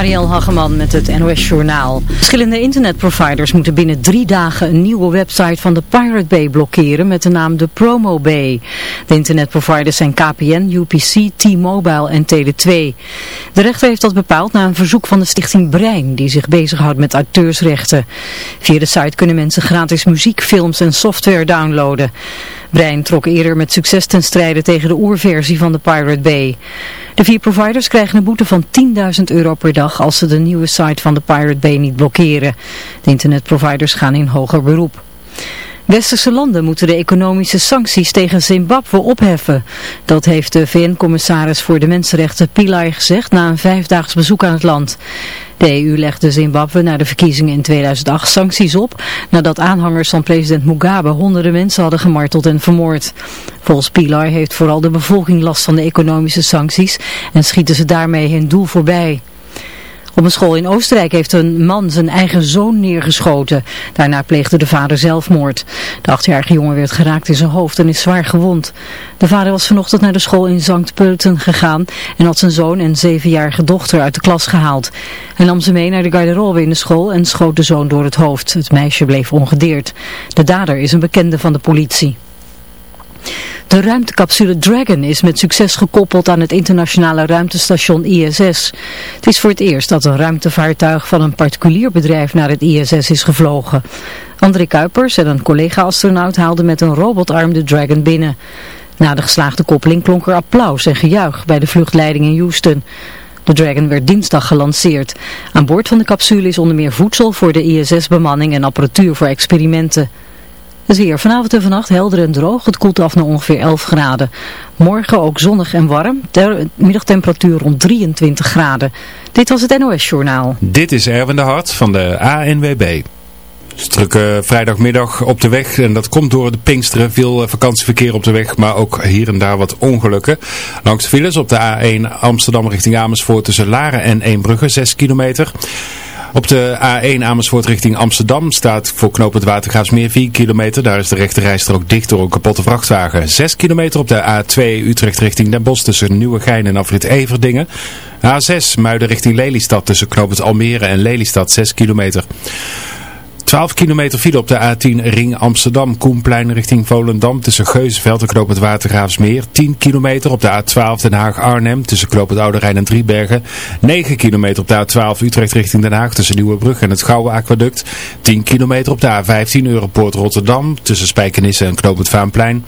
Marielle Hageman met het NOS Journaal. Verschillende internetproviders moeten binnen drie dagen een nieuwe website van de Pirate Bay blokkeren met de naam de Promo Bay. De internetproviders zijn KPN, UPC, T-Mobile en Tele2. De rechter heeft dat bepaald na een verzoek van de stichting Brein, die zich bezighoudt met auteursrechten. Via de site kunnen mensen gratis muziek, films en software downloaden. Brein trok eerder met succes ten strijde tegen de oerversie van de Pirate Bay. De vier providers krijgen een boete van 10.000 euro per dag als ze de nieuwe site van de Pirate Bay niet blokkeren. De internetproviders gaan in hoger beroep. Westerse landen moeten de economische sancties tegen Zimbabwe opheffen. Dat heeft de VN-commissaris voor de Mensenrechten Pillay gezegd na een vijfdaags bezoek aan het land. De EU legde Zimbabwe na de verkiezingen in 2008 sancties op nadat aanhangers van president Mugabe honderden mensen hadden gemarteld en vermoord. Volgens Pilar heeft vooral de bevolking last van de economische sancties en schieten ze daarmee hun doel voorbij. Op een school in Oostenrijk heeft een man zijn eigen zoon neergeschoten. Daarna pleegde de vader zelfmoord. De achtjarige jongen werd geraakt in zijn hoofd en is zwaar gewond. De vader was vanochtend naar de school in Sankt Pölten gegaan en had zijn zoon en zevenjarige dochter uit de klas gehaald. Hij nam ze mee naar de garderobe in de school en schoot de zoon door het hoofd. Het meisje bleef ongedeerd. De dader is een bekende van de politie. De ruimtecapsule Dragon is met succes gekoppeld aan het internationale ruimtestation ISS. Het is voor het eerst dat een ruimtevaartuig van een particulier bedrijf naar het ISS is gevlogen. André Kuipers en een collega-astronaut haalden met een robotarm de Dragon binnen. Na de geslaagde koppeling klonk er applaus en gejuich bij de vluchtleiding in Houston. De Dragon werd dinsdag gelanceerd. Aan boord van de capsule is onder meer voedsel voor de ISS-bemanning en apparatuur voor experimenten. Het weer vanavond en vannacht helder en droog. Het koelt af naar ongeveer 11 graden. Morgen ook zonnig en warm. Ter middagtemperatuur rond 23 graden. Dit was het NOS Journaal. Dit is Erwin de Hart van de ANWB. Drukke vrijdagmiddag op de weg en dat komt door de Pinksteren. Veel vakantieverkeer op de weg, maar ook hier en daar wat ongelukken. Langs de files op de A1 Amsterdam richting Amersfoort tussen Laren en Eembrugge 6 kilometer. Op de A1 Amersfoort richting Amsterdam staat voor knooppunt Watergraafsmeer 4 kilometer. Daar is de rechterrijstrook dicht door een kapotte vrachtwagen. 6 kilometer op de A2 Utrecht richting Den Bosch tussen Nieuwegein en Afrit Everdingen. A6 Muiden richting Lelystad tussen knooppunt Almere en Lelystad 6 kilometer. 12 kilometer file op de A10 Ring Amsterdam, Koenplein richting Volendam tussen Geuzenveld en Knoop het Watergraafsmeer. 10 kilometer op de A12 Den Haag Arnhem tussen Knoop het Oude Rijn en Driebergen. 9 kilometer op de A12 Utrecht richting Den Haag tussen Nieuwebrug en het Gouwe Aquaduct. 10 kilometer op de A15 Europoort Rotterdam tussen Spijkenisse en Knoop het Vaanplein.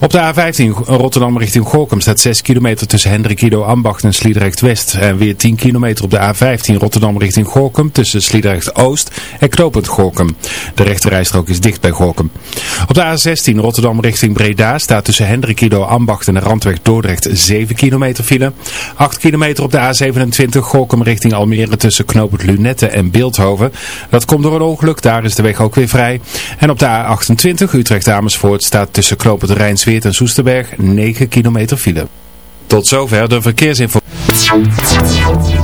Op de A15 Rotterdam richting Gorkum staat 6 kilometer tussen Hendrik Ido Ambacht en Sliedrecht West. En weer 10 kilometer op de A15 Rotterdam richting Gorkum tussen Sliedrecht Oost en Knoop Gorkum. De rechterrijstrook is dicht bij Gorkum. Op de A16 Rotterdam richting Breda staat tussen Hendrikido Ambacht en de Randweg Dordrecht 7 kilometer file. 8 kilometer op de A27 Gorkum richting Almere tussen knooppunt Lunette en Beeldhoven. Dat komt door een ongeluk, daar is de weg ook weer vrij. En op de A28 Utrecht Amersfoort staat tussen knooppunt Rijnsweert en Soesterberg 9 kilometer file. Tot zover de verkeersinformatie.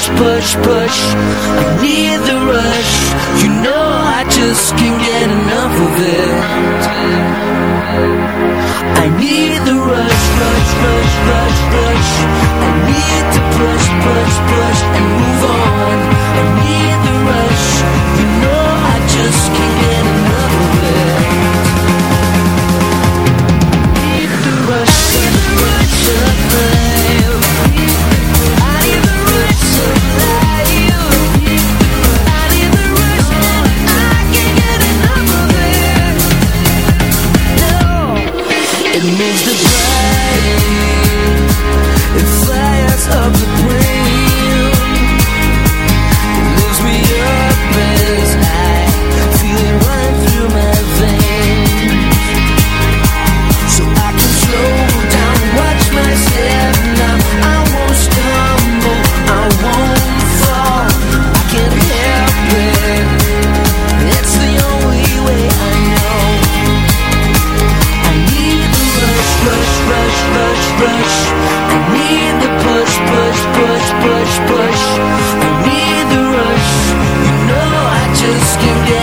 push, push, push. skin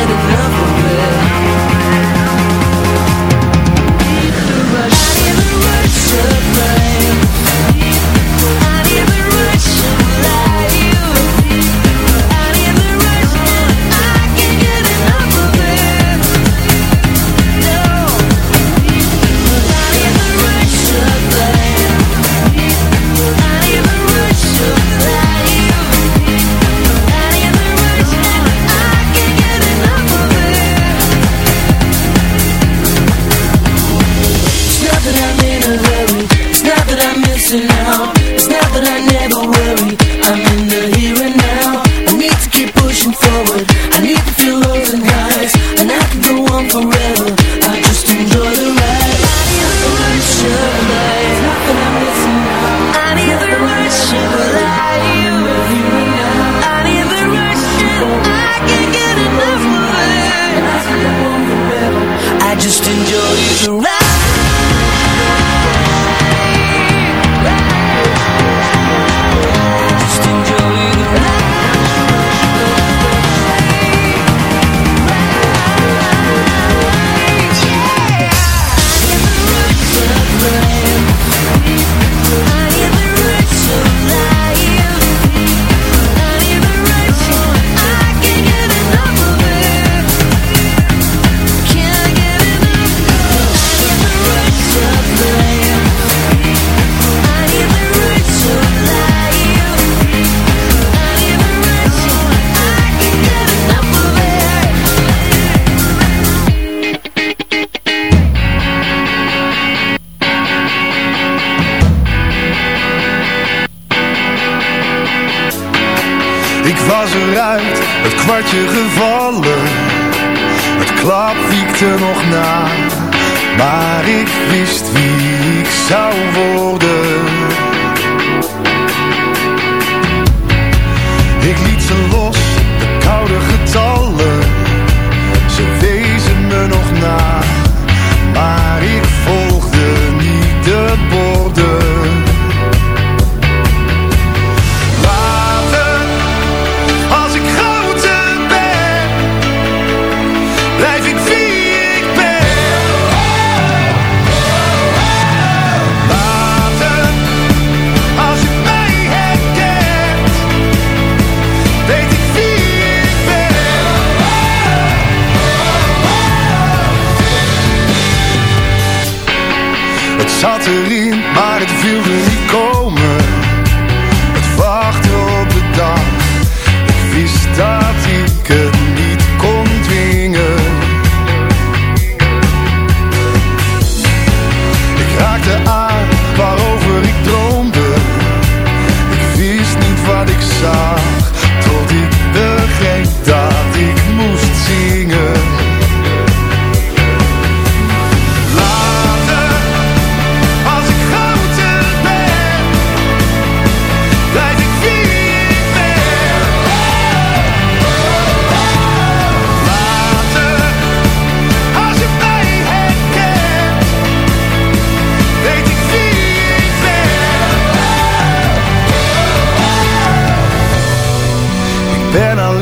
was eruit, het kwartje gevallen. Het klap wiekte nog na, maar ik wist wie ik zou worden. Ik liet ze los, de koude had er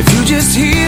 If you just hear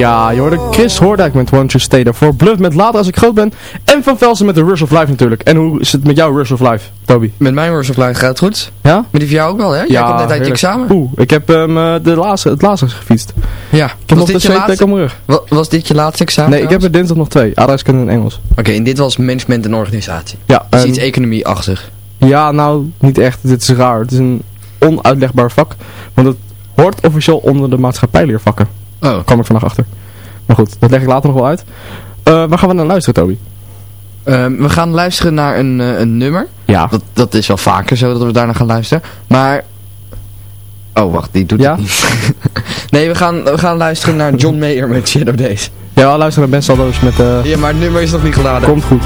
Ja, je hoorde Chris Hoordijk met Won't You Stay There voor Bluff met Later Als Ik Groot Ben. En Van Velsen met de Rush of Life natuurlijk. En hoe is het met jouw Rush of Life, Toby? Met mijn Rush of Life gaat het goed. Ja? Met die van jou ook wel, hè? Jij komt net uit je examen. Oeh, ik heb eh, de laatste, het laatste gefietst. Ja. Ik heb nog de dit rug. wa- Was dit je laatste examen? Nee, ik heb er dinsdag nog twee. Aardrijkskunde en Engels. Oké, en dit was management en organisatie. Ja, Dus en- iets economie-achtig. Ja, nou, niet echt. Dit is raar. Het is een onuitlegbaar vak. Want het hoort officieel onder de maatschappijleervakken. Oh. Daar kwam ik vandaag achter. Maar goed, dat leg ik later nog wel uit. Eh, waar gaan we naar luisteren, Toby? Ehm, we gaan luisteren naar een, eh, een nummer. Ja. Dat, dat is wel vaker zo dat we daarna gaan luisteren. Maar... Oh, wacht, die doet Ja? niet. nee, we gaan, we gaan luisteren naar John Mayer met Shadow Days. Ja, we luisteren naar Ben met... eh Ja, maar het nummer is nog niet geladen. Komt goed.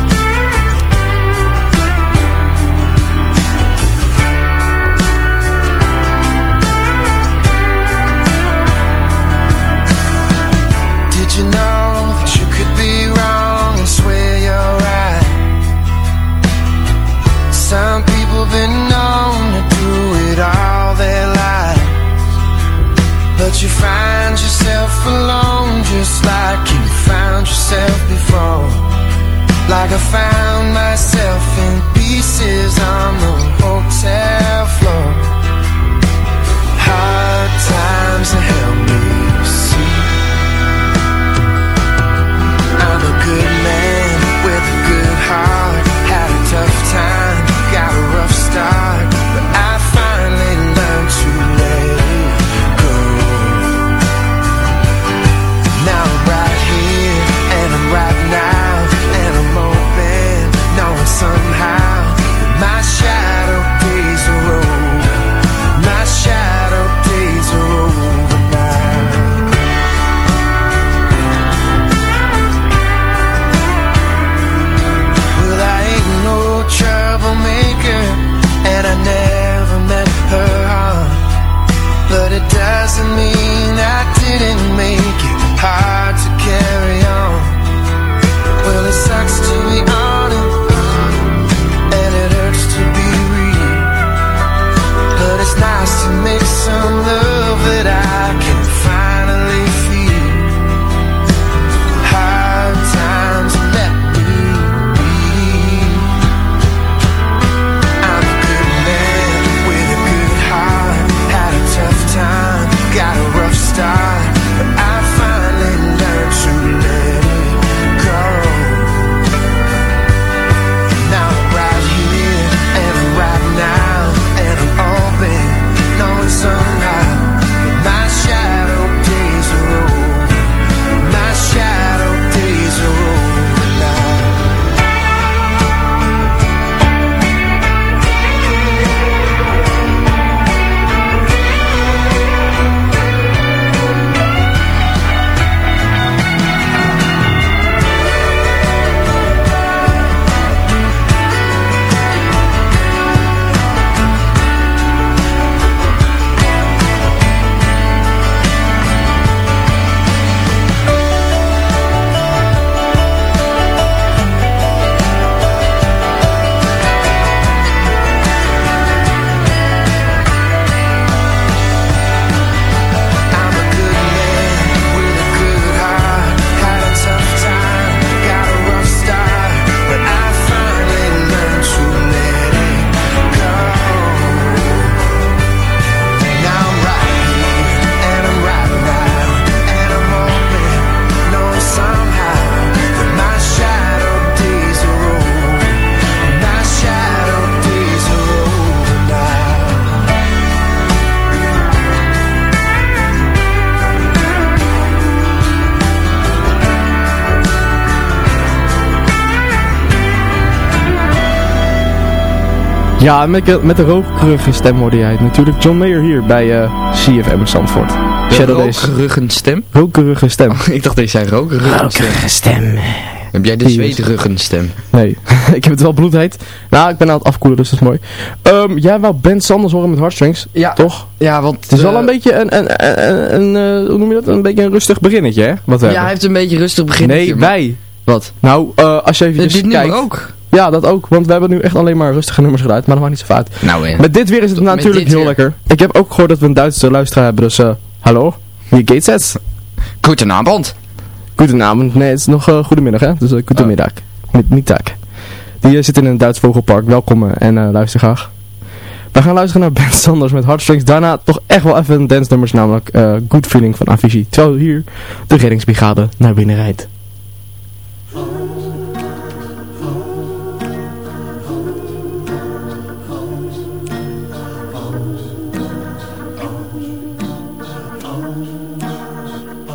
Like I found myself in pieces on the hotel floor. Ja, met, met de rokerige stem hoorde jij het. Natuurlijk John Mayer hier bij eh, CFM in Zandvoort. Shadow rokerige stem? Rokerige stem. Ik dacht dat je zei rokerige stem. stem. Heb jij de stem? Nee, ik heb het wel bloedheet. Nou, ik ben aan het afkoelen, dus dat is mooi. Ehm, jij wou Ben Sanders horen met Heartstrings, Ja. toch? Ja, want... Het is wel eh, een beetje een, een, een, een, eh, hoe noem je dat? Een beetje een rustig beginnetje, hè? Wat Ja, hij heeft een beetje rustig begin. Nee, wij. Wat? Nou, als je even Eh, dit kijkt. nummer ook. Ja, dat ook. Want we hebben nu echt alleen maar rustige nummers gedraaid. Maar dat maakt niet zo uit. Nou, ja. Met dit weer is het natuurlijk heel lekker. Ik heb ook gehoord dat we een Duitse luisteraar hebben. Dus eh, hallo, hallo, je het? Goedenavond. Goedenavond. Nee, het is nog uh, goedemiddag hè. Dus uh, goedemiddag. Oh. Niet tak. Die zit in een Duits vogelpark. Welkom en luister graag. We gaan luisteren naar Ben Sanders met Heartstrings. Daarna toch echt wel even een dance nummers, namelijk Good Feeling van Avicii. Terwijl hier de reddingsbrigade naar binnen rijdt.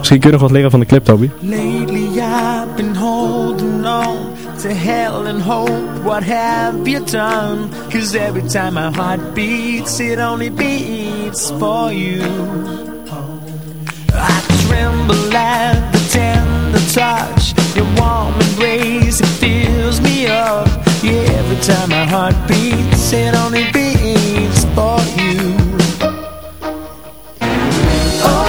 Misschien kun je nog wat leren van de clip, Toby. Lately I've been holding on to hell and hope. What have you done? Cause every time my heart beats, it only beats for you. I tremble at the tender touch. Your warm embrace, it fills me up. Yeah, every time my heart beats, it only beats for you. Oh.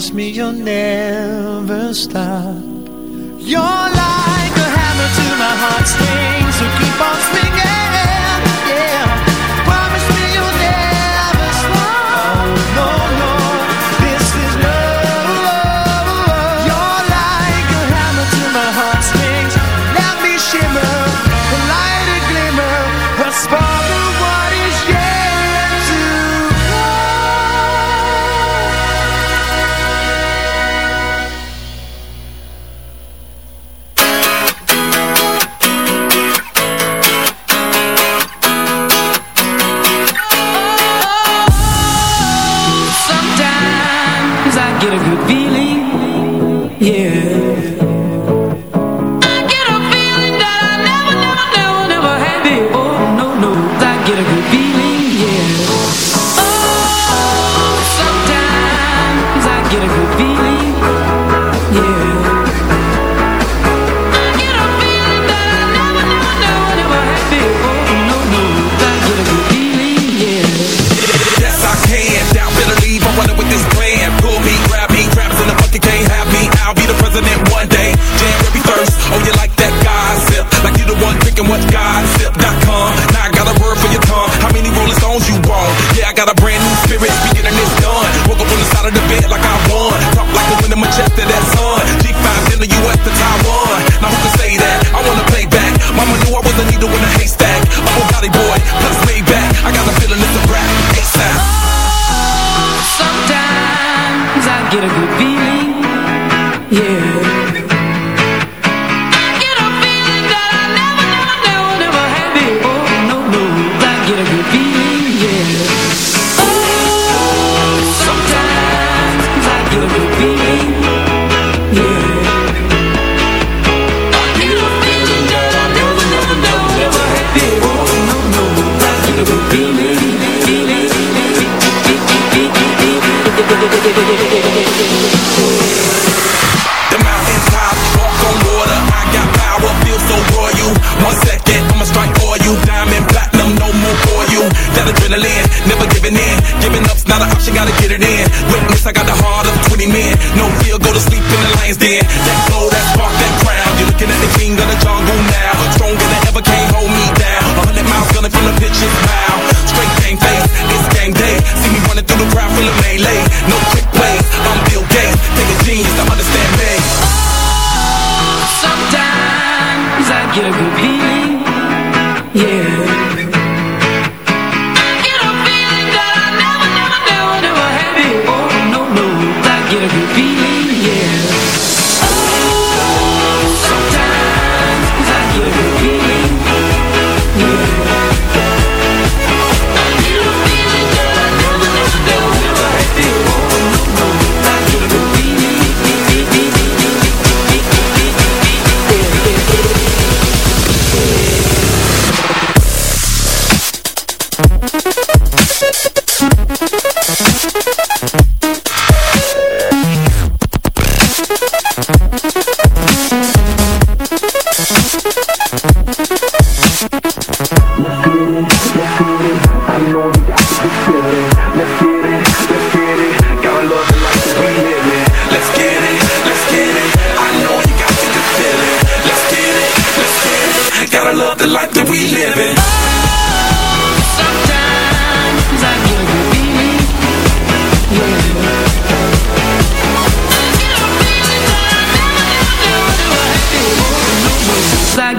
promise me you'll never stop. Sleep in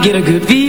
get a good feeling,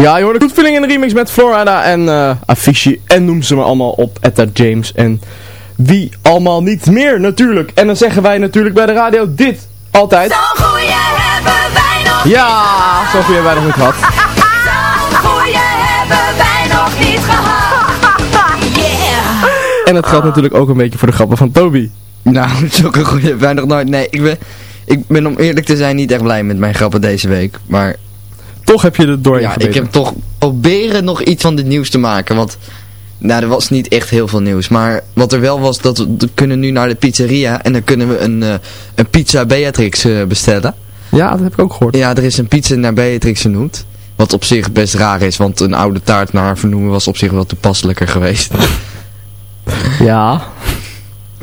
Ja, je hoorde Good Feeling in de remix met Florida en eh Avicii. En noem ze me allemaal op, Etta James. En wie allemaal niet meer natuurlijk. En dan zeggen wij natuurlijk bij de radio dit altijd. Zo'n goeie hebben wij nog Ja, zo goed hebben wij nog niet gehad. Zo'n goeie hebben wij nog niet gehad. Yeah. En dat geldt natuurlijk ook een beetje voor de grappen van Toby. Nou, zulke goede hebben wij nog nooit. Nee, ik ben, ik ben om eerlijk te zijn niet echt blij met mijn grappen deze week. Maar Toch heb je er doorheen ja, ik heb toch proberen nog iets van dit nieuws te maken. Want nou, er was niet echt heel veel nieuws. Maar wat er wel was, dat we, we kunnen nu naar de pizzeria. En dan kunnen we een, eh, een pizza Beatrix eh, bestellen. Ja, dat heb ik ook gehoord. Ja, er is een pizza naar Beatrix genoemd. Wat op zich best raar is, want een oude taart naar haar vernoemen was op zich wel toepasselijker geweest. Ja.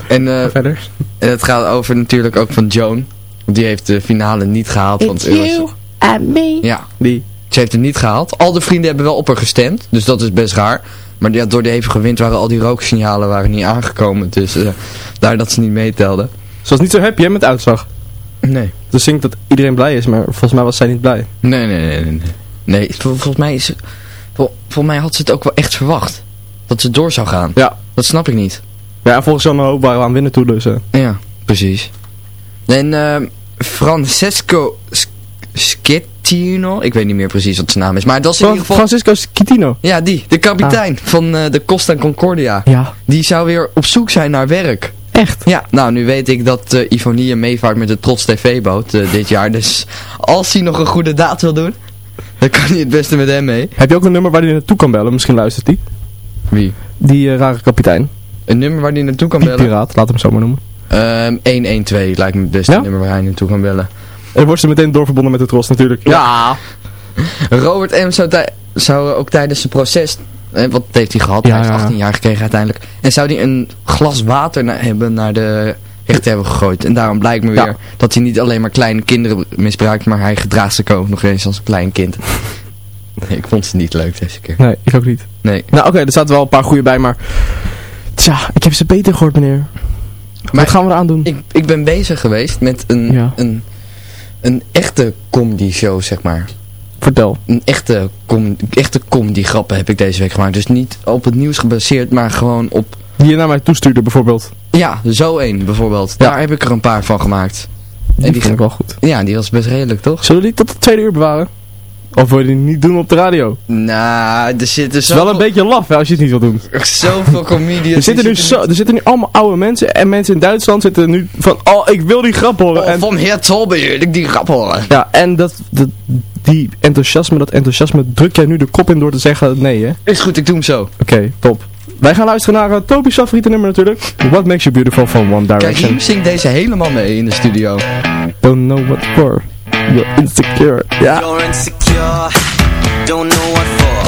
En, eh, verder? En het gaat over natuurlijk ook van Joan. Die heeft de finale niet gehaald. want het was- and me. Ja. Die. Ze heeft het niet gehaald. Al de vrienden hebben wel op haar gestemd. Dus dat is best raar. Maar ja, door de hevige wind waren al die rooksignalen waren niet aangekomen. Dus eh, daar dat ze niet meetelden. Ze was niet zo happy hè, met uitslag. Nee. Dus zingt dat iedereen blij is, maar volgens mij was zij niet blij. Nee, nee, nee, nee. Nee, nee vol- volgens mij is vol- volgens mij had ze het ook wel echt verwacht. Dat ze door zou gaan. Ja. Dat snap ik niet. Ja, en volgens Jan Hoop waren we aan winnen toe, dus... eh. Ja, precies. En ehm, Francesco Schettino, ik weet niet meer precies wat zijn naam is, maar dat is in ieder geval... Francisco Schettino. Ja, die, de kapitein van eh, de Costa Concordia. Ja. Die zou weer op zoek zijn naar werk. Echt? Ja, nou nu weet ik dat eh Ivonie meevaart met de Trots TV-boot eh, dit jaar. Dus als hij nog een goede daad wil doen, dan kan hij het beste met hem mee. Heb je ook een nummer waar hij naartoe kan bellen? Misschien luistert hij. Wie? Die rare kapitein. Een nummer waar hij naartoe kan Die bellen? piraat, laat hem zo maar noemen. Ehm 112 lijkt me het beste Ja? nummer waar hij naartoe kan bellen. En wordt ze meteen doorverbonden met de Tros natuurlijk. Ja. Robert M. zou, zou ook tijdens zijn proces, eh, wat heeft hij gehad? Ja, hij heeft ja, ja. 18 jaar gekregen uiteindelijk. En zou hij een glas water na- hebben naar de rechter hebben gegooid. En daarom blijkt me Ja. weer dat hij niet alleen maar kleine kinderen misbruikt, maar hij gedraagt zich ook nog eens als een klein kind. Nee, ik vond ze niet leuk deze keer. Nee, ik ook niet. Nee. Nou oké, er zaten wel een paar goede bij, maar... Tja, ik heb ze beter gehoord meneer. Wat gaan we eraan doen? Ik, ik ben bezig geweest met een, Ja. een, een echte comedy show, zeg maar. Vertel. Een echte, com echte comedy grappen heb ik deze week gemaakt. Dus niet op het nieuws gebaseerd, maar gewoon op... Die je naar mij toestuurde bijvoorbeeld. Ja, zo één bijvoorbeeld. Ja. Daar heb ik er een paar van gemaakt. Die, En die ik wel goed. Ja, die was best redelijk, toch? Zullen we die tot het tweede uur bewaren? Of wil je die niet doen op de radio? Nou, er zitten Het is zo wel een beetje laf hè, als je het niet wil doen. zoveel comedians. Er zitten, nu zo, er zitten nu allemaal oude mensen en mensen in Duitsland zitten nu van, oh ik wil die grap horen. Oh, en, van heer Tolbe wil ik die grap horen. ja, en dat, dat, die enthousiasme, dat enthousiasme druk jij nu de kop in door te zeggen nee hè? Oké, Is goed, ik doe hem zo. top. Wij gaan luisteren naar uh, Toby's favoriete nummer natuurlijk. What Makes You Beautiful van One Direction. Karim zingt deze helemaal mee in de studio. Don't know what for. You're insecure. Yeah. You're insecure, don't know what for.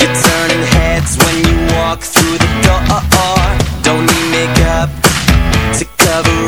You're turning heads when you walk through the door. Don't need makeup to cover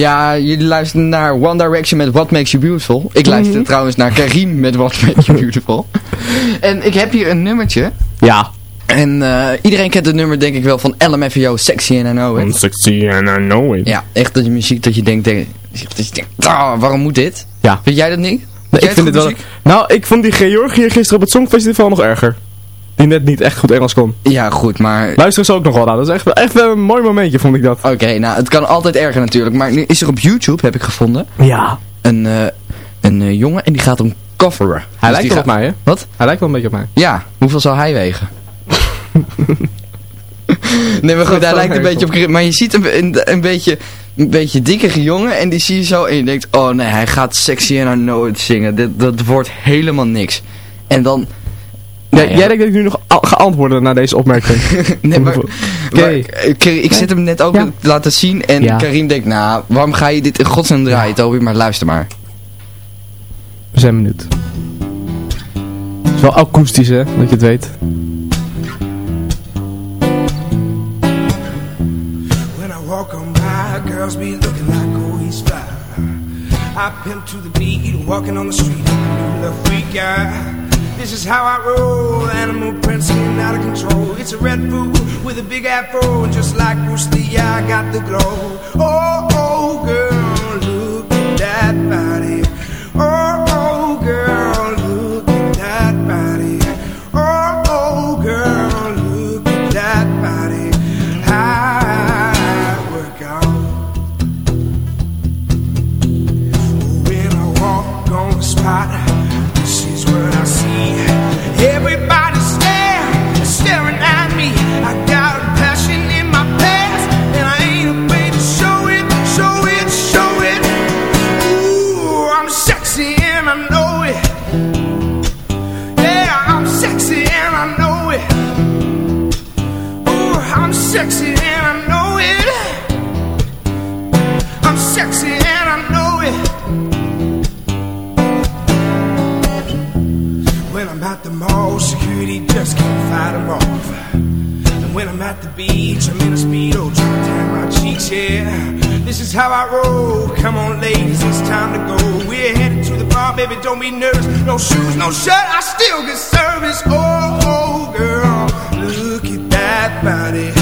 Ja, jullie luisteren naar One Direction met What Makes You Beautiful. Ik luister Mhm. trouwens naar Karim met What Makes You Beautiful. en ik heb hier een nummertje. Ja. En eh, iedereen kent het nummer denk ik wel van LMFAO, Sexy and I Know It. Sexy and I know it. Ja, echt dat je muziek dat je denkt, denk- dat je denkt, waarom moet dit? Ja. Vind jij dat niet? Nee, ik vind het wel... Nou, ik vond die Georgië gisteren op het Songfestival nog erger. Die net niet echt goed Engels kon. Ja, goed, maar... Luisteren ze ook nog wel naar. Dat is echt, echt wel een mooi momentje, vond ik dat. Oké, nou, het kan altijd erger natuurlijk. Maar nu is er op YouTube, heb ik gevonden, Ja. een, eh, een eh, jongen en die gaat hem coveren. Hij Dus lijkt wel op mij, hè? Wat? Hij lijkt wel een beetje op mij. Ja, hoeveel zal hij wegen? nee, maar goed, hij lijkt een beetje op. Maar je ziet een, een, een beetje een beetje dikkere jongen en die zie je zo en je denkt, oh nee, hij gaat sexy en I know it zingen. Dit, dat wordt helemaal niks. En dan... Ja, Nou ja. Jij denkt dat ik nu nog a- ga antwoorden naar deze opmerking. Nee, maar, Oké. maar, eh, Karim- ik zit hem net ook Ja. te laten zien en Ja. Karim denkt, nou, waarom ga je dit in godsnaam draaien, Toby? Maar luister maar. We zijn benieuwd. Het is wel akoestisch, hè? Dat je het weet. When I walk on by, girls be looking like, oh, he's fly. I pimp to the beat, walking on the street, love freak guy. This is how I roll. Animal print skin out of control. It's a red food with a big afro. Just like Bruce Lee, I got the glow. Oh, oh, girl, sexy and I know it. I'm sexy and I know it. When I'm at the mall, security just can't fight 'em off. And when I'm at the beach, I'm in a speedo trying to tan my cheeks, yeah. This is how I roll. Come on, ladies, it's time to go. We're headed to the bar, baby, don't be nervous. No shoes, no shirt, I still get service. Oh, oh, girl, look at that body.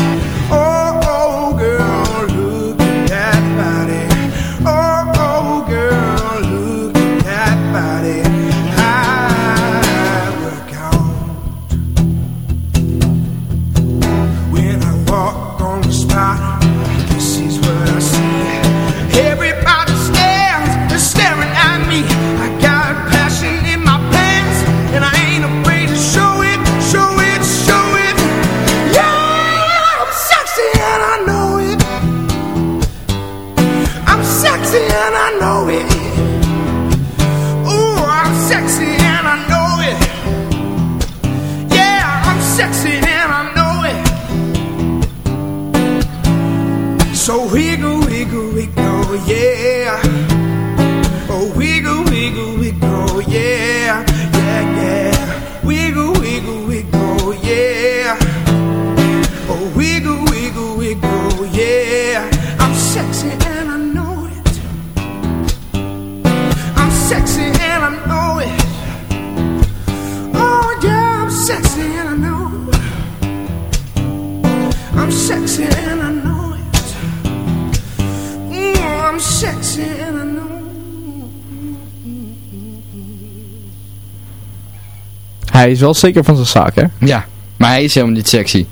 Hij is wel zeker van zijn zaak, hè? Ja, maar hij is helemaal niet sexy.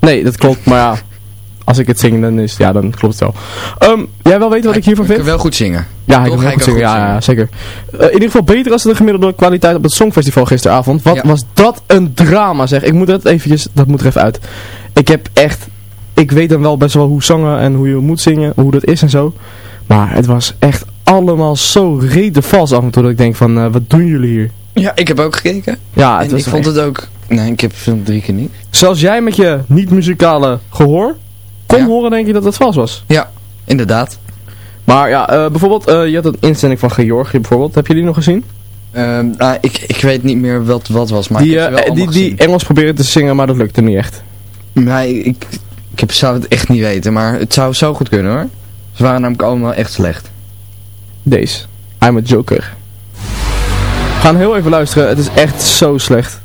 Nee, dat klopt, maar ja. Als ik het zing, dan, is, ja, dan klopt het wel. Ehm, jij wel weten wat ik hiervan Ik vind? kan wel goed zingen. Ja, Toch? kan heel goed zingen. Ja, ja, zeker. Eh, in ieder geval beter als de gemiddelde kwaliteit op het Songfestival gisteravond. Wat was dat een drama, zeg. Ik moet dat eventjes, dat moet er even uit. Ik heb echt, ik weet dan wel best wel hoe zangen en hoe je moet zingen, hoe dat is en zo. Maar het was echt allemaal zo rete vals af en toe dat ik denk van, eh, wat doen jullie hier? Ja, ik heb ook gekeken. Ja, het en was ik vond het ook... Nee, ik heb film drie keer niet. Zelfs jij met je niet-muzikale gehoor kon horen denk je dat het vals was. Ja, inderdaad. Maar ja, eh, bijvoorbeeld, eh, je had een instelling van Georgië bijvoorbeeld. Heb je die nog gezien? Ehm, nou, ik, ik weet niet meer wat wat was, maar die, ik heb ze wel eh, die, die. Engels probeerde te zingen, maar dat lukte niet echt. Nee, ik, ik heb, zou het echt niet weten, maar het zou zo goed kunnen hoor. Ze waren namelijk allemaal echt slecht. Deze. I'm a Joker. Gaan heel even luisteren. Het is echt zo slecht.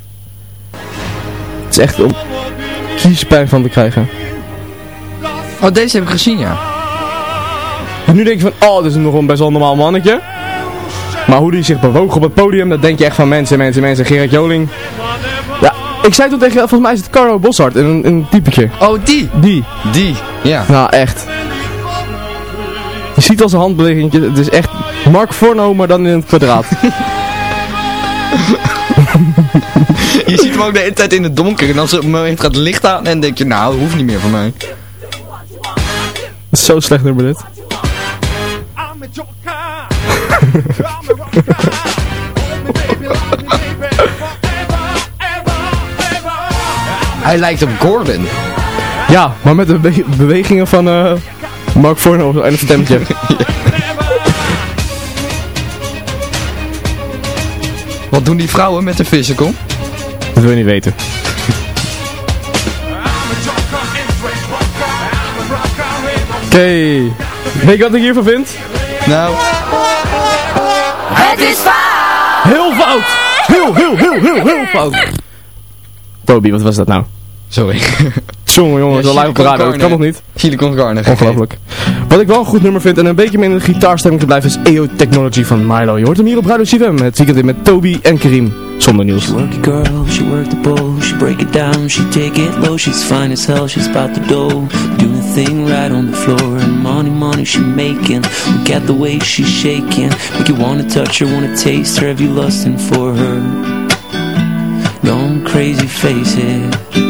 Het is echt om kiespijn van te krijgen. Oh, deze heb ik gezien, ja. En nu denk je van, oh, dit is nog een best wel normaal mannetje. Maar hoe die zich bewoog op het podium, dat denk je echt van mensen, mensen, mensen. Gerard Joling. Ja, ik zei toen tegen je, volgens mij is het Carlo Boshart, een, een typetje. Oh, die? Die. Die, ja. Nou, echt. Je ziet al zijn handbeweging, het is echt Mark Forno, maar dan in het kwadraat. Je ziet hem ook de hele tijd in het donker en als een moment gaat het licht aan en denk je, nou, hoeft niet meer van mij. Het is zo slecht nummer dit. Hij lijkt op Gordon. Ja, maar met de bewe- bewegingen van eh Mark Forno en het stemmetje. Wat doen die vrouwen met de physical? Dat wil je niet weten. Oké. Weet je wat ik hiervan vind? Nou. Het is fout! Heel fout! Heel, heel, heel, heel, heel fout! Toby, wat was dat nou? Sorry. Jongen, jongen, zo live op radio. Dat kan nog niet. Chili con carne. Ongelooflijk. Wat ik wel een goed nummer vind en een beetje meer in de gitaarstemming te blijven is EO Technology van Milo. Je hoort hem hier op Radio CFM. Het weekend in met Toby en Karim. Zonder nieuws. She work it girl, she work the bowl, she break it down, she take it low, she's fine as hell, she's about the dough, doing the thing right on the floor, and money, money she making, look at the way she's shaking, make you wanna touch her, wanna taste her, have you lusting for her, going crazy, face it.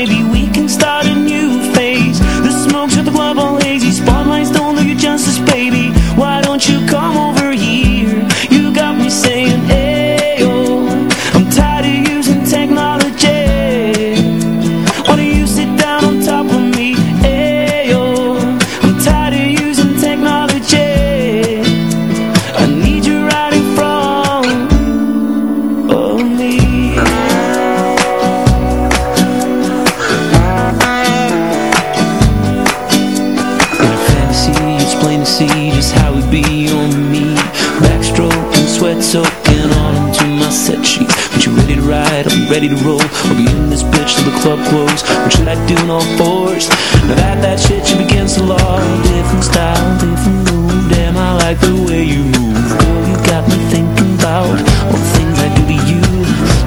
ready to ride, I'll be ready to roll. I'll be in this bitch till the club close. What should I do in all fours? Now that that shit you against the law Different style, different move Damn, I like the way you move. Girl, you got me thinking about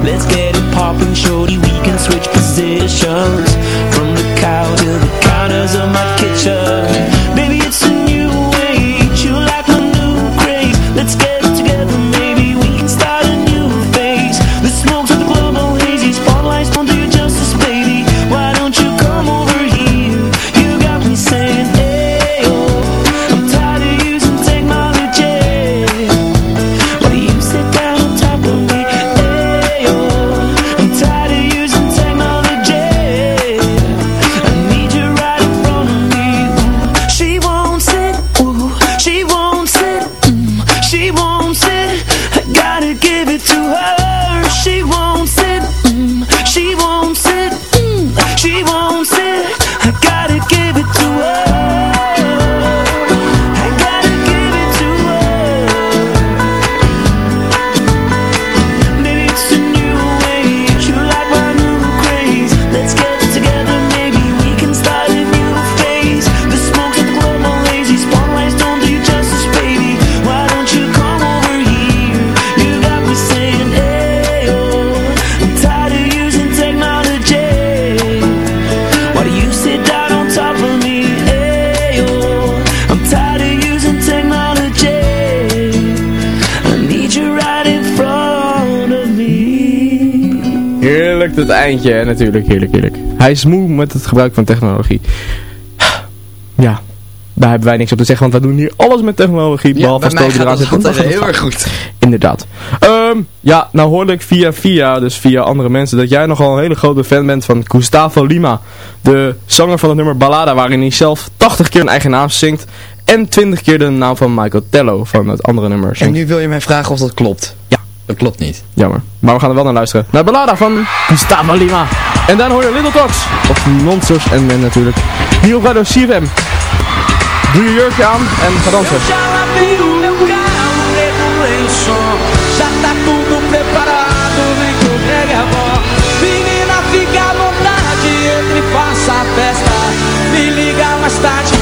Let's get it poppin', shorty We can switch positions. From the couch to the counters of my kitchen Dat eindje, hè, natuurlijk. Heerlijk, heerlijk. Hij is moe met het gebruik van technologie. Ja, daar hebben wij niks op te zeggen, want wij doen hier alles met technologie. behalve Toby gaat eraan het zit. dan altijd gaat het heel erg goed. Inderdaad. Ehm, ja, nou hoorde ik via via, dus via andere mensen, dat jij nogal een hele grote fan bent van Gustavo Lima. De zanger van het nummer Ballada, waarin hij zelf 80 keer een eigen naam zingt. En 20 keer de naam van Michael Tello van het andere nummer En zingt. nu wil je mij vragen of dat klopt. Ja. Dat klopt niet. Jammer. Maar we gaan er wel naar luisteren. Naar Ballada van Gustavo Lima. En dan hoor je Little Talks. Of Monsters en Men natuurlijk. Hier op Radio CFM. Doe je jurkje aan en ga dansen.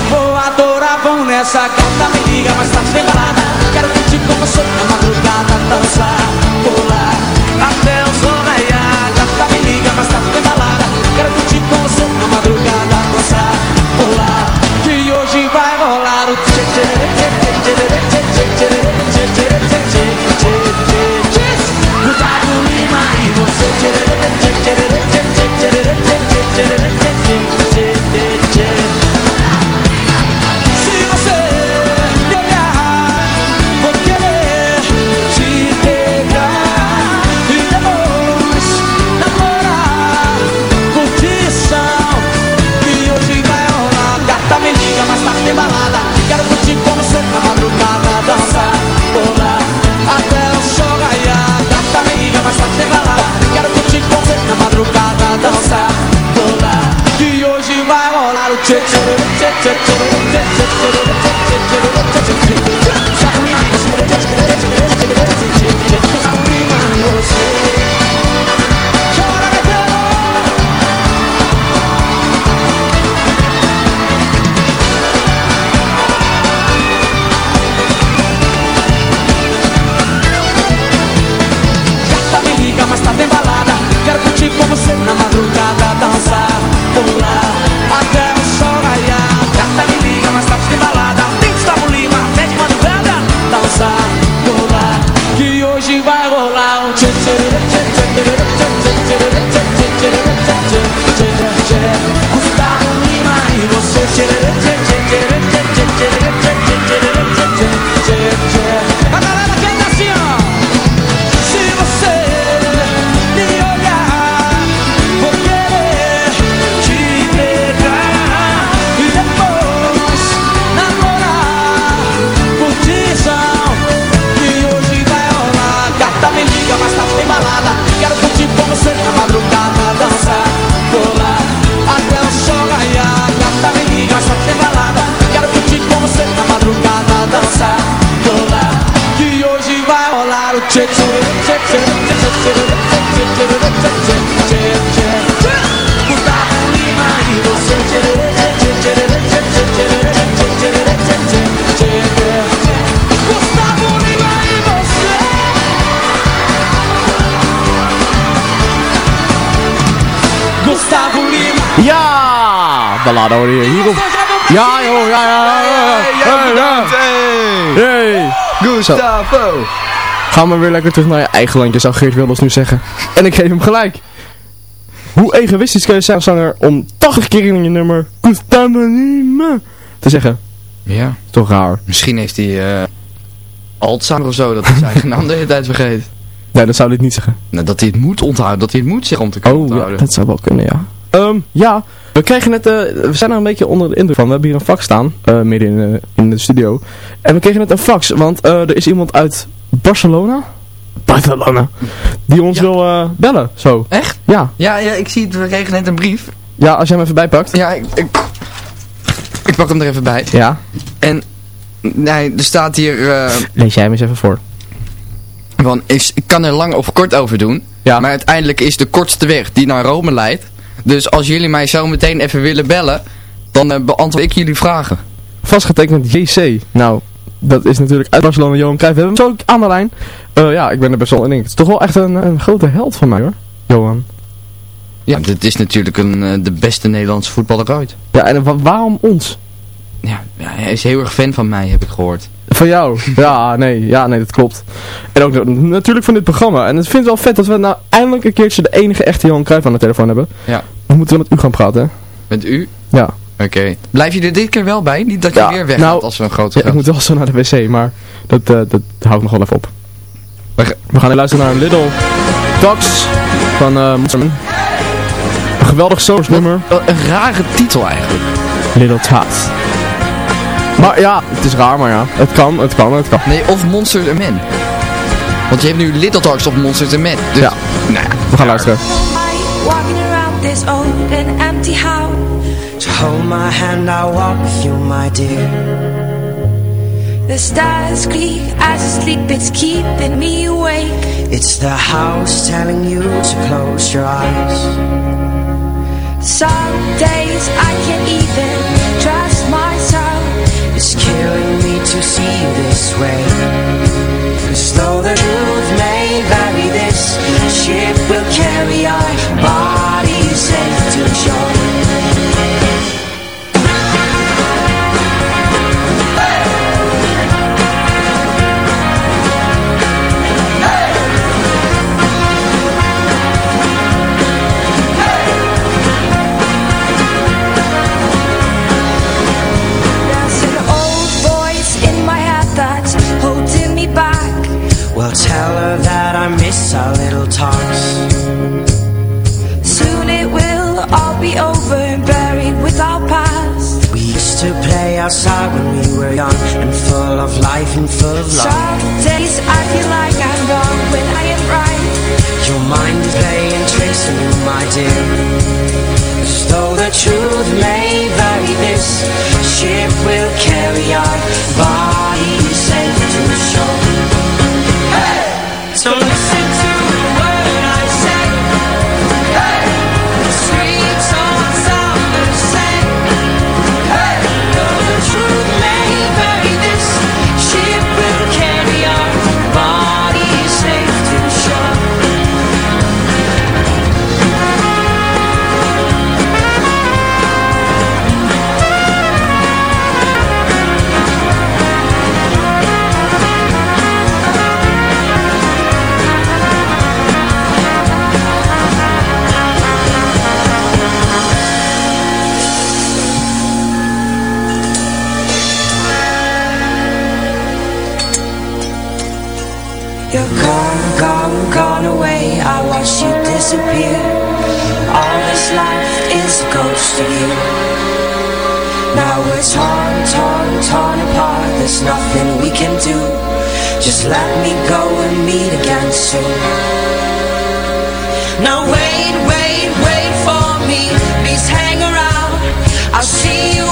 Vou adorar, vão nessa Gata, me liga mais tarde, vem balada Quero curtir com você dançar, pular Até o sol raiar Tá me liga, mas tá tudo embalada Quero curtir com você na madrugada Dançar, pular Que hoje vai rolar o tchê tchê tchê tchê tchê tchê tchê tchê tchê tchê, tchê, tchê, tchê tchê tchê tchê tchê tchê tchê da da Ja! Ballade hoor hier op. Ja joh, ja ja ja. ja, ja. Hey! Gustavo! Ga maar weer lekker terug naar je eigen landje, zou Geert Wilders nu zeggen. En ik geef hem gelijk. Hoe egoïstisch kun je zijn als zanger om 80 keer in je nummer Gustavo te zeggen? Ja. Toch raar. Misschien heeft hij eh Alzheimer of zo, dat hij zijn eigen naam de hele tijd vergeet. Nee, dat zou dit niet zeggen. Nou, dat hij het moet onthouden, dat hij het moet zeggen om te kunnen Oh, ja, dat zou wel kunnen, ja. Ehm, ja, we kregen net, eh, we zijn er een beetje onder de indruk van. We hebben hier een fax staan, eh, midden in, eh, in de studio. En we kregen net een fax, want er is iemand uit Barcelona, Barcelona, die ons wil bellen, zo. Echt? Ja. Ja, ja, ik zie het, we kregen net een brief. Ja, als jij hem even bijpakt. Ja, ik, ik, ik pak hem er even bij. Ja. En, nee, er staat hier... Lees jij hem eens even voor. Van, is, ik kan er lang of kort over doen. Ja. Maar uiteindelijk is de kortste weg die naar Rome leidt. Dus als jullie mij zo meteen even willen bellen, dan eh, beantwoord ik jullie vragen. Vastgetekend JC. Nou, dat is natuurlijk uit Barcelona, Johan Cruijff. We hebben hem zo aan de lijn. Eh, ja, ik ben er best wel in. Het is toch wel echt een, een grote held van mij hoor, Johan. Ja, dit is natuurlijk een, eh, de beste Nederlandse voetballer ooit. Ja, en wa- waarom ons? Ja, hij is heel erg fan van mij, heb ik gehoord. Van jou? Ja, nee, ja, nee, dat klopt. En ook natuurlijk van dit programma. En het vind ik wel vet dat we nou eindelijk een keertje de enige echte Johan Cruijff aan de telefoon hebben. Ja. We moeten wel met u gaan praten, hè? Met u? Ja. Oké. Blijf je er dit keer wel bij? Niet dat je Ja, weer weg nou, gaat als we een grote Ja, ik moet wel zo naar de wc, maar dat, eh, dat hou ik nog wel even op. We, we gaan nu luisteren naar Little Dogs van eh Monsterman. Een geweldig soos nummer. Een rare titel eigenlijk. Little Tots. Maar ja, het is raar, maar ja. Het kan, het kan, het kan. Nee, of Monsters and Men. Want je hebt nu Little Talks of Monsters and Men. Dus, Ja. Nou ja, We gaan luisteren. House. So hold my hand, I'll walk with you, my dear. The stars creak as I sleep, it's keeping me awake. It's the house telling you to close your eyes. Some days I can't even trust myself. It's killing me to see this way. Cause though the truth may vary, this ship will carry our bodies outside when we were young and full of life and full of love. Some days I feel like I'm wrong when I am right. Your mind is playing tricks on you, my dear As though the truth may vary This ship will carry our bodies There's nothing we can do. Just let me go and meet again soon. Now wait, wait, wait for me. Please hang around. I'll see you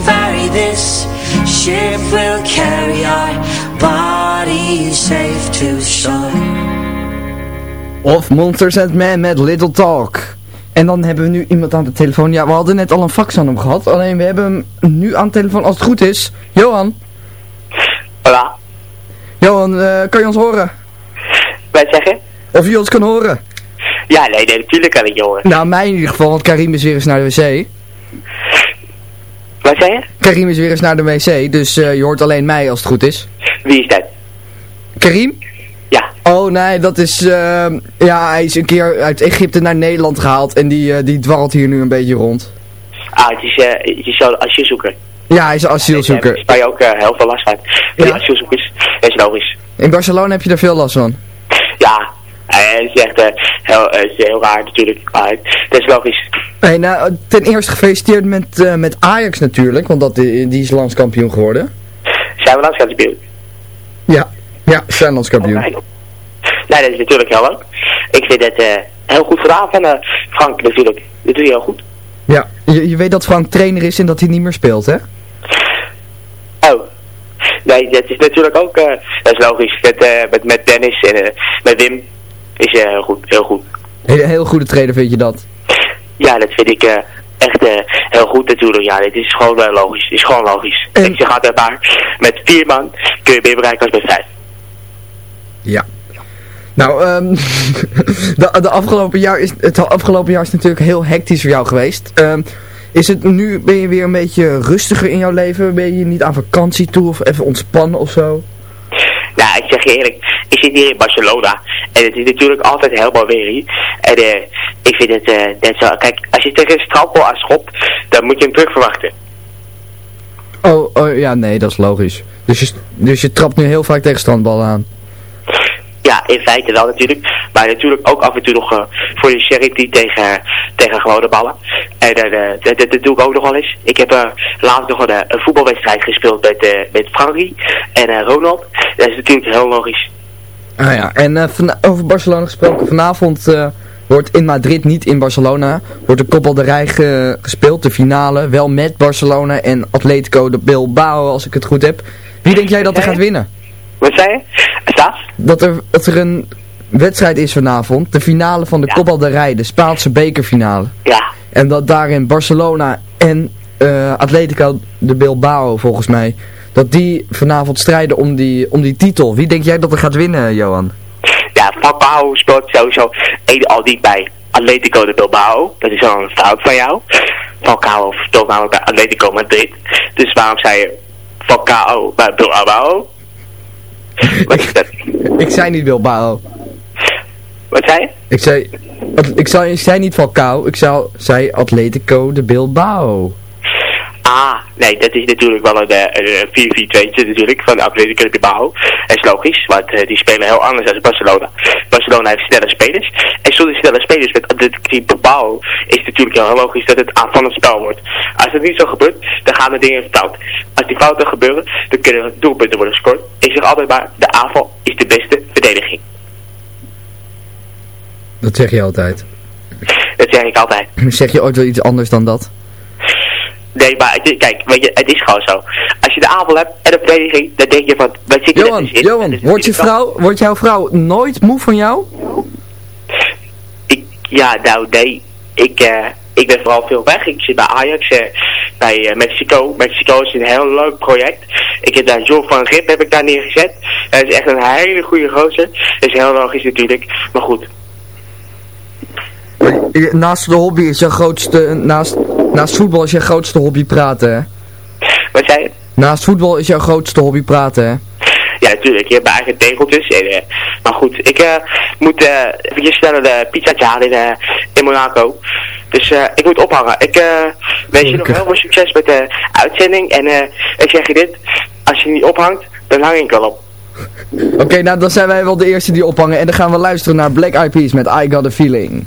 vary This ship will carry our bodies safe to shore Of Monsters and Men met Little Talk. En dan hebben we nu iemand aan de telefoon. Ja, we hadden net al een fax aan hem gehad. Alleen we hebben hem nu aan de telefoon als het goed is. Johan. Hola. Johan, eh, kan je ons horen? Wij zeggen? Of je ons kan horen? Ja, nee, nee, natuurlijk kan ik je horen. Nou, mij in ieder geval, want Karim is weer eens naar de wc. Wat zei je? Karim is weer eens naar de wc, dus eh, je hoort alleen mij als het goed is. Wie is dat? Karim? Ja. Oh nee, dat is, eh, ja, hij is een keer uit Egypte naar Nederland gehaald en die, eh, die dwarrelt hier nu een beetje rond. Ah, het is, het is zo asielzoeker. Ja, hij is Daar asielzoeker. waar je ook heel veel last van. Die asielzoekers. Dat is logisch. In Barcelona heb je er veel last van. Ja, is echt eh, heel, eh, heel raar natuurlijk. Maar dat is logisch. Hey, nou, ten eerste gefeliciteerd met, eh, met Ajax natuurlijk, want dat, die, die is landskampioen geworden. Zijn we landskampioen? Ja, ja, zijn landskampioen. Nee, dat is natuurlijk heel leuk. Ik vind het heel goed gedaan van Frank natuurlijk. Dat doe je heel goed. Ja, je, je weet dat Frank trainer is en dat hij niet meer speelt, hè? Oh. Nee, dat is natuurlijk ook, dat is logisch. Met, eh, met, met Dennis en met Wim is eh, heel goed, heel goed. Heel, heel goede trainer vind je dat. Ja, dat vind ik eh, echt eh, heel goed natuurlijk. Ja, dit is gewoon eh, logisch. Het is gewoon logisch. Ik zeg altijd maar, met vier man kun je meer bereiken als met vijf. Ja. Nou, ehm de, de afgelopen jaar is, het afgelopen jaar is natuurlijk heel hectisch voor jou geweest. Ehm, is het nu, ben je weer een beetje rustiger in jouw leven? Ben je niet aan vakantie toe of even ontspannen of zo? Nou, ik zeg je eerlijk, ik zit hier in Barcelona. En het is natuurlijk altijd helemaal weer. En eh, ik vind het eh, net zo... Kijk, als je tegen een strandbal aan schopt, dan moet je hem terug verwachten. Oh, oh ja, nee, dat is logisch. Dus je, dus je trapt nu heel vaak tegen strandballen aan. Ja, in feite wel natuurlijk. Maar natuurlijk ook af en toe nog eh, voor de charity tegen, tegen gewone ballen. En eh, dat, dat, dat doe ik ook nog wel eens. Ik heb uh, laatst nog een, eh, een voetbalwedstrijd gespeeld met, eh met Frankie en eh, Ronald. Dat is natuurlijk heel logisch. Ah ja, en eh, over Barcelona gesproken, vanavond eh, wordt in Madrid, niet in Barcelona, wordt de Copa del Rey ge- gespeeld, de finale, wel met Barcelona en Atletico de Bilbao, als ik het goed heb. Wie denk jij dat er gaat winnen? Wat zei je? Staat? Dat er, dat er een wedstrijd is vanavond, de finale van de Copa del Rey, de Spaanse bekerfinale. Ja. En dat daarin Barcelona en eh, Atletico de Bilbao volgens mij dat die vanavond strijden om die, om die titel. Wie denk jij dat er gaat winnen, Johan? Ja, Falcao speelt sowieso al niet bij Atletico de Bilbao. Dat is wel een fout van jou. Falcao speelt namelijk bij Atletico Madrid. Dus waarom zei je Falcao bij Bilbao? Wat is dat? Ik zei niet Bilbao. Wat zei je? Ik zei, ik zei, ik zei niet Falcao, ik zei, zei Atletico de Bilbao. Ah, nee, dat is natuurlijk wel een eh, een 4-4-2'tje natuurlijk van Atletico de Bilbao. Dat is logisch, want eh, die spelen heel anders dan Barcelona. Barcelona heeft snelle spelers. En zonder snelle spelers met Atletico de Bilbao is het natuurlijk heel logisch dat het aanvallend spel wordt. Als dat niet zo gebeurt, dan gaan de dingen fout. Als die fouten gebeuren, dan kunnen er doelpunten worden gescoord. Ik zeg altijd maar, de aanval is de beste verdediging. Dat zeg je altijd. Dat zeg ik altijd. Zeg je ooit wel iets anders dan dat? Nee, maar het is- kijk, weet je, het is gewoon zo. Als je de aanval hebt en de verdediging, dan denk je van, wat zit je Johan, net in? Johan, wordt, je vrouw, wordt jouw vrouw nooit moe van jou? Ja, nou nee. Ik, eh, ik ben vooral veel weg. Ik zit bij Ajax, eh, bij eh, Mexico. Mexico is een heel leuk project. Ik heb daar John van Rip heb ik daar neergezet. Hij is echt een hele goede gozer. Dat is heel logisch natuurlijk. Maar goed, Naast de hobby is jouw grootste, naast, naast voetbal is jouw grootste hobby praten, hè? wat zei je? Naast voetbal is jouw grootste hobby praten, hè? Ja, natuurlijk. Je hebt mijn eigen tegeltjes. En, eh, maar goed, ik eh, moet eh even snel de pizzaatje halen in, in Monaco. Dus ik moet ophangen. Ik eh, wens je nog heel veel succes met de uitzending. En eh, ik zeg je dit, als je niet ophangt, dan hang ik wel op. Oké, nou dan zijn wij wel de eerste die ophangen. En dan gaan we luisteren naar Black Eyed Peas met I Got A Feeling.